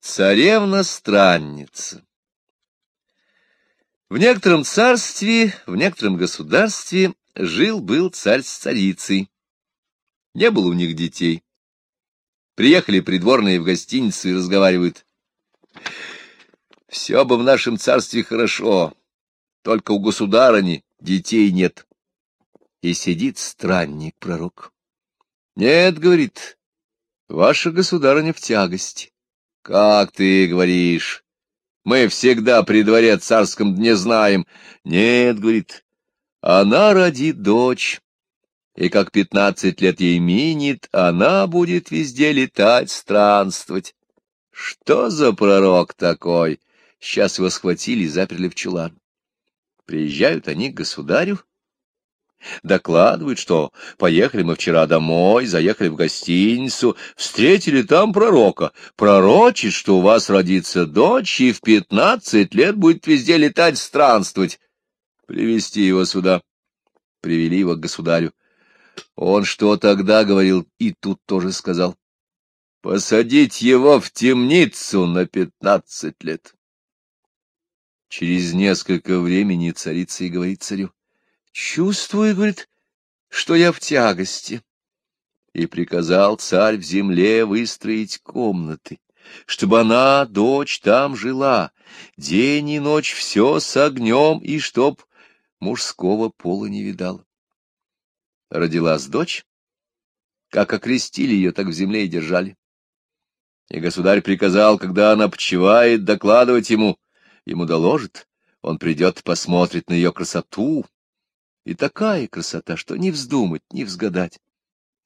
Царевна-странница В некотором царстве, в некотором государстве жил-был царь с царицей. Не было у них детей. Приехали придворные в гостиницу и разговаривают. Все бы в нашем царстве хорошо, только у государыни детей нет. И сидит странник-пророк. Нет, говорит, ваша государыня в тягости. Как ты говоришь? Мы всегда при дворе царском дне знаем. Нет, говорит, она родит дочь, и как пятнадцать лет ей минит, она будет везде летать, странствовать. Что за пророк такой? Сейчас его схватили и заперли в чулан. Приезжают они к государю, Докладывают, что поехали мы вчера домой, заехали в гостиницу, встретили там пророка. Пророчит, что у вас родится дочь, и в пятнадцать лет будет везде летать, странствовать. Привести его сюда. Привели его к государю. Он что тогда говорил, и тут тоже сказал. Посадить его в темницу на пятнадцать лет. Через несколько времени царица и говорит царю. Чувствую, говорит, что я в тягости. И приказал царь в земле выстроить комнаты, чтобы она, дочь, там жила, день и ночь все с огнем, и чтоб мужского пола не видала. Родилась дочь, как окрестили ее, так в земле и держали. И государь приказал, когда она почивает, докладывать ему, ему доложит, он придет посмотрит на ее красоту, и такая красота, что не вздумать, не взгадать.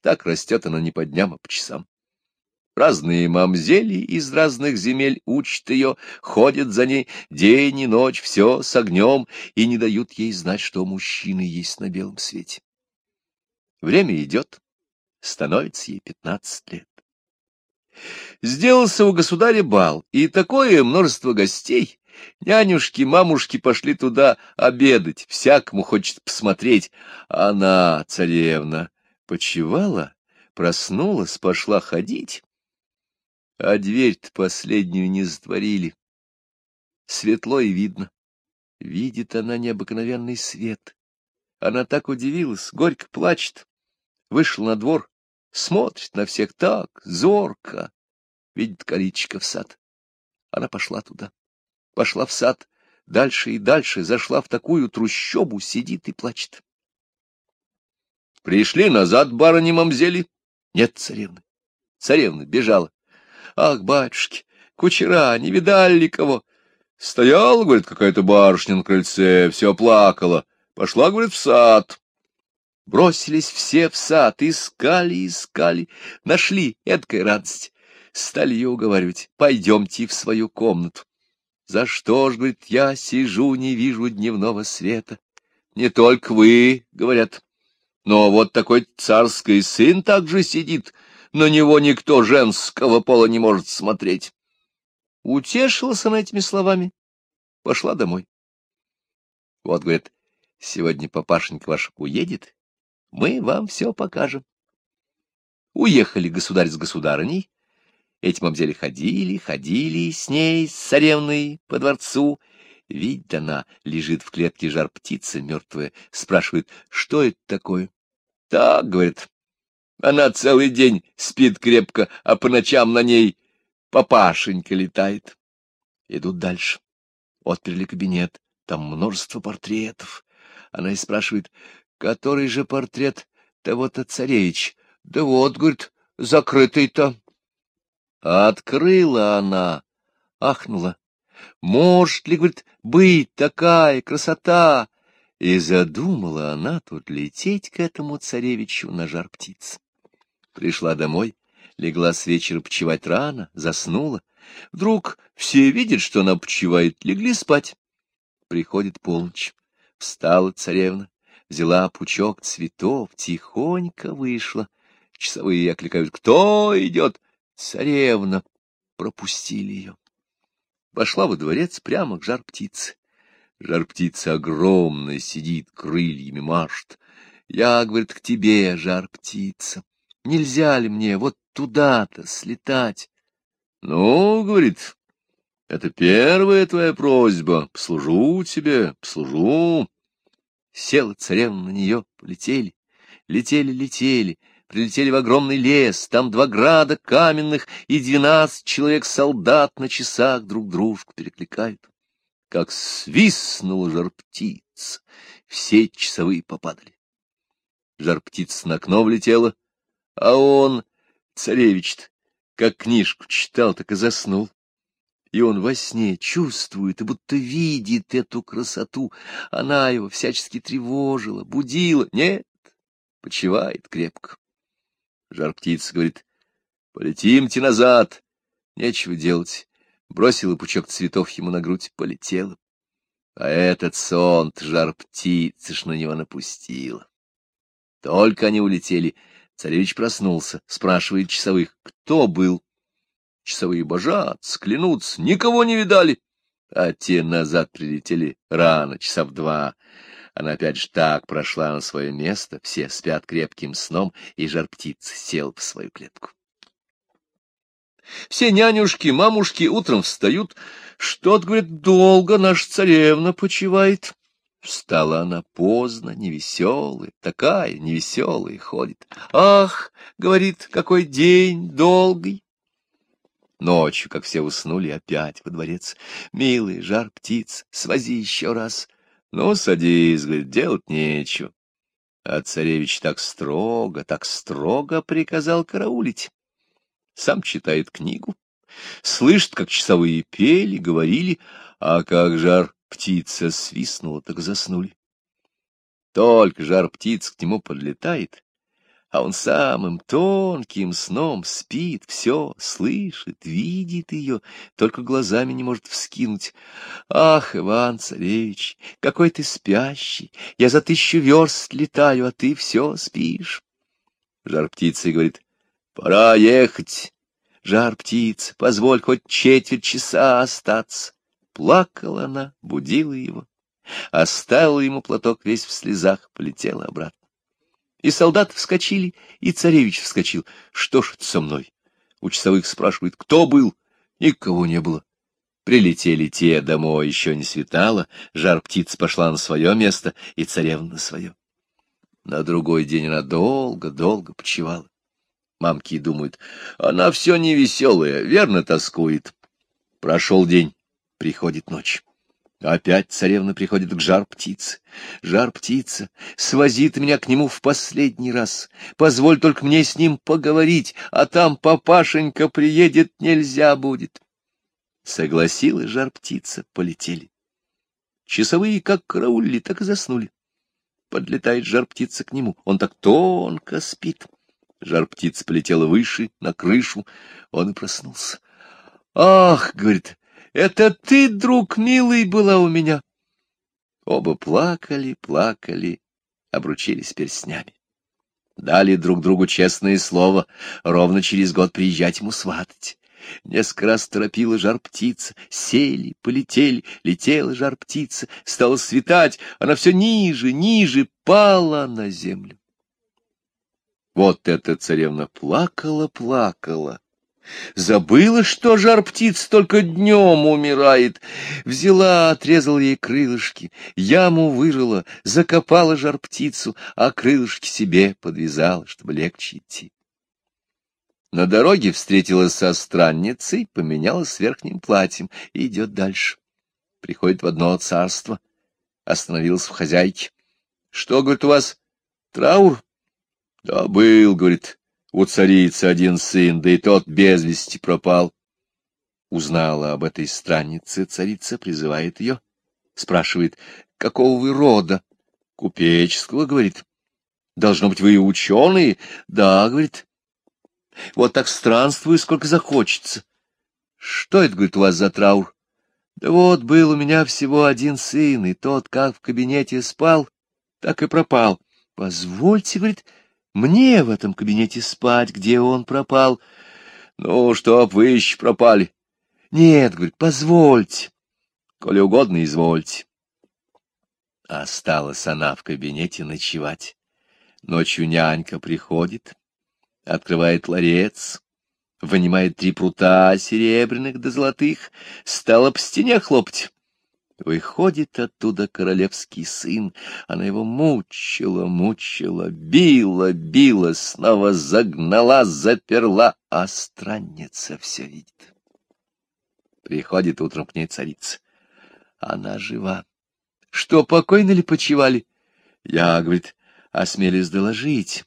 Так растет она не по дням, а по часам. Разные мамзели из разных земель учат ее, ходят за ней день и ночь, все с огнем, и не дают ей знать, что мужчины есть на белом свете. Время идет, становится ей пятнадцать лет. Сделался у государя бал, и такое множество гостей, Нянюшки, мамушки пошли туда обедать, всякому хочет посмотреть. Она, царевна, почевала, проснулась, пошла ходить, а дверь-то последнюю не затворили. Светло и видно. Видит она необыкновенный свет. Она так удивилась, горько плачет. Вышла на двор, смотрит на всех так, зорко. Видит коричка в сад. Она пошла туда пошла в сад, дальше и дальше, зашла в такую трущобу, сидит и плачет. Пришли назад барыни-мамзели. Нет царевны. Царевна бежала. Ах, батюшки, кучера, не видали ли кого? Стояла, говорит, какая-то барышня на крыльце, все плакала. Пошла, говорит, в сад. Бросились все в сад, искали, искали, нашли, эдкая радость. Стали ее уговаривать, пойдемте в свою комнату. За что ж, говорит, я сижу, не вижу дневного света? Не только вы, говорят, но вот такой царский сын также сидит, на него никто женского пола не может смотреть. Утешилась она этими словами, пошла домой. Вот, говорит, сегодня папашенька ваш уедет, мы вам все покажем. Уехали государь с государыней, эти мамзели ходили, ходили с ней, с царевной, по дворцу. Видит она, лежит в клетке жар птица мертвая, спрашивает, что это такое? Так, говорит, она целый день спит крепко, а по ночам на ней папашенька летает. Идут дальше. Отперли кабинет, там множество портретов. Она и спрашивает, который же портрет того-то царевич? Да вот, говорит, закрытый-то. Открыла она, ахнула. Может ли, говорит, быть такая красота? И задумала она тут лететь к этому царевичу на жар птиц. Пришла домой, легла с вечера почевать рано, заснула. Вдруг все видят, что она почивает, легли спать. Приходит полночь. Встала царевна, взяла пучок цветов, тихонько вышла. Часовые окликают «Кто идет?» Царевна пропустили ее. Пошла во дворец прямо к жар-птице. Жар-птица огромная, сидит, крыльями машет. Я, говорит, к тебе, жар-птица. Нельзя ли мне вот туда-то слетать? Ну, говорит, это первая твоя просьба. Послужу тебе, послужу. Села царевна на нее, полетели, летели, летели, прилетели в огромный лес, там два града каменных и двенадцать человек-солдат на часах друг дружку перекликают. Как свистнула жар-птица, все часовые попадали. Жар-птица на окно влетела, а он, царевич как книжку читал, так и заснул. И он во сне чувствует и будто видит эту красоту. Она его всячески тревожила, будила. Нет, почивает крепко. Жар-птица говорит, полетимте назад. Нечего делать. Бросила пучок цветов ему на грудь, полетела. А этот сон жар-птица ж на него напустила. Только они улетели, царевич проснулся, спрашивает часовых, кто был. Часовые божатся, клянутся, никого не видали. А те назад прилетели рано, часа в два. Она опять же так прошла на свое место, все спят крепким сном, и жар-птица сел в свою клетку. Все нянюшки, мамушки утром встают. Что-то, говорит, долго наша царевна почивает. Встала она поздно, невеселая, такая невеселая ходит. Ах, говорит, какой день долгий. Ночью, как все уснули, опять во дворец. Милый, жар птиц, свози еще раз. Ну, садись, говорит, делать нечего. А царевич так строго, так строго приказал караулить. Сам читает книгу, слышит, как часовые пели, говорили, а как жар птица свистнула, так заснули. Только жар птиц к нему подлетает, а он самым тонким сном спит, все слышит, видит ее, только глазами не может вскинуть. Ах, Иван-царевич, какой ты спящий! Я за тысячу верст летаю, а ты все спишь. Жар птицы говорит, пора ехать. Жар птиц, позволь хоть четверть часа остаться. Плакала она, будила его, оставила ему платок весь в слезах, полетела обратно. И солдаты вскочили, и царевич вскочил. Что ж это со мной? У часовых спрашивают, кто был? Никого не было. Прилетели те домой, еще не светало, жар птиц пошла на свое место, и царевна на свое. На другой день она долго-долго почевала. Мамки думают, она все невеселая, верно тоскует. Прошел день. Приходит ночь. Опять царевна приходит к жар-птице. Жар-птица свозит меня к нему в последний раз. Позволь только мне с ним поговорить, а там папашенька приедет, нельзя будет. Согласилась жар-птица, полетели. Часовые как караулили, так и заснули. Подлетает жар-птица к нему, он так тонко спит. Жар-птица полетела выше, на крышу, он и проснулся. «Ах!» — говорит, это ты, друг милый, была у меня. Оба плакали, плакали, обручились перстнями. Дали друг другу честное слово, ровно через год приезжать ему сватать. Несколько раз торопила жар птица, сели, полетели, летела жар птица, стало светать, она все ниже, ниже пала на землю. Вот эта царевна плакала, плакала, Забыла, что жар птиц только днем умирает. Взяла, отрезала ей крылышки, яму вырыла, закопала жар птицу, а крылышки себе подвязала, чтобы легче идти. На дороге встретилась со странницей, поменялась верхним платьем и идет дальше. Приходит в одно царство, остановилась в хозяйке. — Что, говорит, у вас траур? — Да, был, говорит, у царицы один сын, да и тот без вести пропал. Узнала об этой страннице царица, призывает ее. Спрашивает, какого вы рода? Купеческого, говорит. Должно быть, вы ученые? Да, говорит. Вот так странствую, сколько захочется. Что это, говорит, у вас за траур? Да вот, был у меня всего один сын, и тот, как в кабинете спал, так и пропал. Позвольте, говорит, — мне в этом кабинете спать, где он пропал. Ну, чтоб вы еще пропали. Нет, говорит, позвольте. Коли угодно, извольте. Осталась она в кабинете ночевать. Ночью нянька приходит, открывает ларец, вынимает три прута серебряных да золотых, стала по стене хлопать. Выходит оттуда королевский сын. Она его мучила, мучила, била, била, снова загнала, заперла, а странница все видит. Приходит утром к ней царица. Она жива. Что, покойно ли почивали? Я, говорит, осмелись доложить.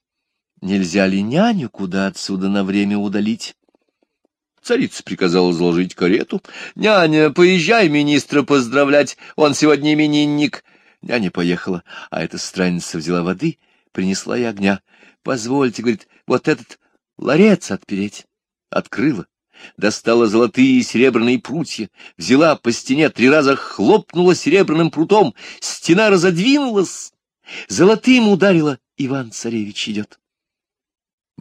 Нельзя ли няню куда отсюда на время удалить? Царица приказала заложить карету. «Няня, поезжай министра поздравлять, он сегодня именинник». Няня поехала, а эта странница взяла воды, принесла и огня. «Позвольте, — говорит, — вот этот ларец отпереть». Открыла, достала золотые и серебряные прутья, взяла по стене, три раза хлопнула серебряным прутом, стена разодвинулась, золотым ударила, Иван-царевич идет.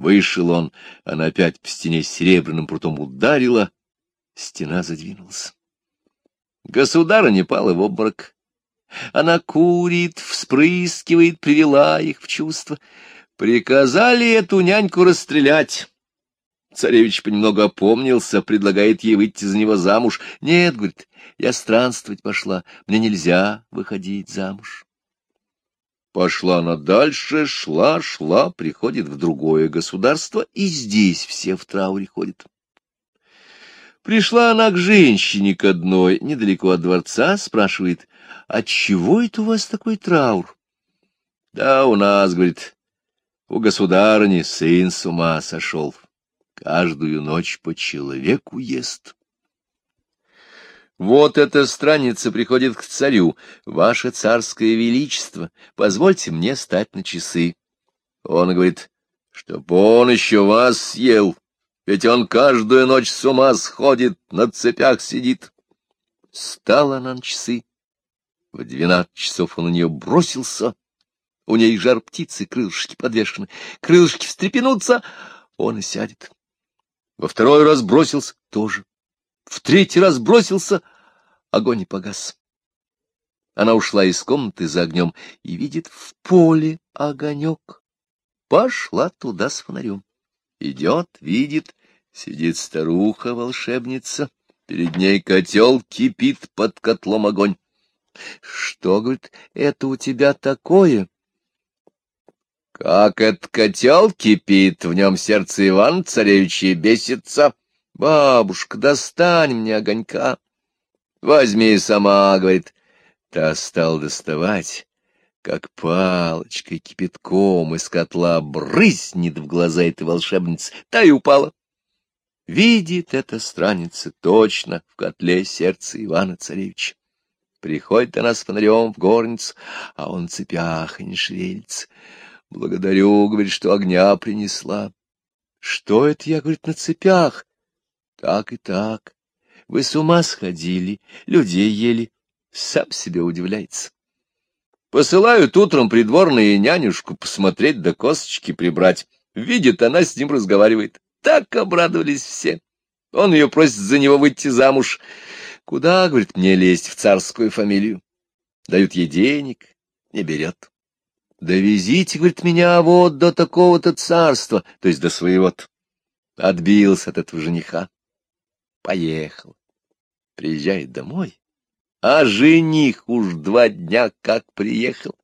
Вышел он, она опять по стене серебряным прутом ударила, стена задвинулась. Государыня пала в обморок. Она курит, вспрыскивает, привела их в чувство. Приказали эту няньку расстрелять. Царевич понемногу опомнился, предлагает ей выйти за него замуж. Нет, говорит, я странствовать пошла, мне нельзя выходить замуж. Пошла она дальше, шла, шла, приходит в другое государство, и здесь все в трауре ходят. Пришла она к женщине к одной, недалеко от дворца, спрашивает, «Отчего это у вас такой траур?» «Да у нас, — говорит, — у государыни сын с ума сошел, каждую ночь по человеку ест». Вот эта страница приходит к царю. Ваше царское величество, позвольте мне стать на часы. Он говорит, чтоб он еще вас съел, ведь он каждую ночь с ума сходит, на цепях сидит. Стала она на часы. В двенадцать часов он на нее бросился. У ней жар птицы, крылышки подвешены. Крылышки встрепенутся, он и сядет. Во второй раз бросился тоже. В третий раз бросился, огонь и погас. Она ушла из комнаты за огнем и видит в поле огонек. Пошла туда с фонарем. Идет, видит, сидит старуха-волшебница. Перед ней котел кипит под котлом огонь. Что, говорит, это у тебя такое? Как этот котел кипит, в нем сердце Ивана-царевича бесится. Бабушка, достань мне огонька. Возьми сама, — говорит. Та стал доставать, как палочкой кипятком из котла брызнет в глаза этой волшебницы. Та и упала. Видит эта страница точно в котле сердце Ивана-царевича. Приходит она с фонарем в горницу, а он цепях и не шевелится. Благодарю, говорит, что огня принесла. Что это я, говорит, на цепях? Так и так. Вы с ума сходили, людей ели. Сам себе удивляется. Посылают утром придворные нянюшку посмотреть да косточки прибрать. Видит, она с ним разговаривает. Так обрадовались все. Он ее просит за него выйти замуж. Куда, говорит, мне лезть в царскую фамилию? Дают ей денег, не берет. Довезите, говорит, меня вот до такого-то царства, то есть до своего-то. Отбился от этого жениха. Поехал. Приезжает домой, а жених уж два дня как приехал.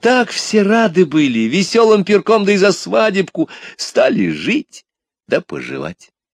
Так все рады были, веселым перком да и за свадебку, стали жить да поживать.